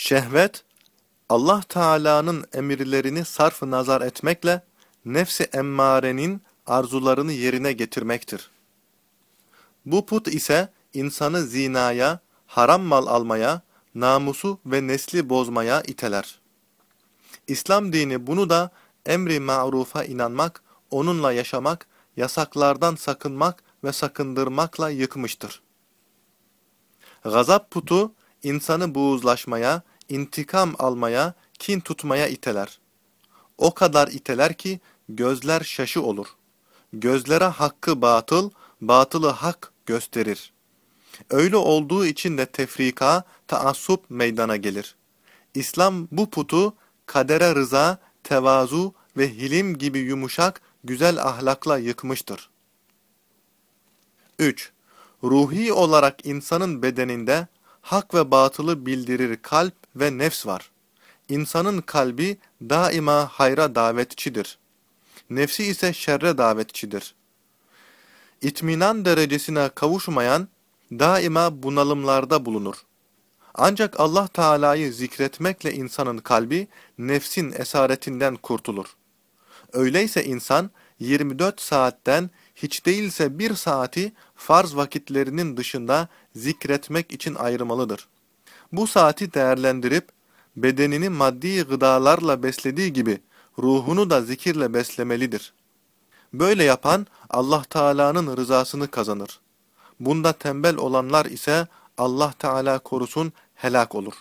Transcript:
Şehvet, Allah Teala'nın emirlerini sarf nazar etmekle nefsi emmarenin arzularını yerine getirmektir. Bu put ise insanı zinaya, haram mal almaya, namusu ve nesli bozmaya iteler. İslam dini bunu da emri ma'rufa inanmak, onunla yaşamak, yasaklardan sakınmak ve sakındırmakla yıkmıştır. Gazap putu, insanı buğuzlaşmaya, intikam almaya, kin tutmaya iteler. O kadar iteler ki gözler şaşı olur. Gözlere hakkı batıl, batılı hak gösterir. Öyle olduğu için de tefrika, taassup meydana gelir. İslam bu putu kadere rıza, tevazu ve hilim gibi yumuşak, güzel ahlakla yıkmıştır. 3. Ruhi olarak insanın bedeninde hak ve batılı bildirir kalp ve nefs var. İnsanın kalbi daima hayra davetçidir. Nefsi ise şerre davetçidir. İtminan derecesine kavuşmayan daima bunalımlarda bulunur. Ancak Allah Teala'yı zikretmekle insanın kalbi nefsin esaretinden kurtulur. Öyleyse insan 24 saatten hiç değilse bir saati farz vakitlerinin dışında zikretmek için ayırmalıdır. Bu saati değerlendirip bedenini maddi gıdalarla beslediği gibi ruhunu da zikirle beslemelidir. Böyle yapan Allah Teala'nın rızasını kazanır. Bunda tembel olanlar ise Allah Teala korusun helak olur.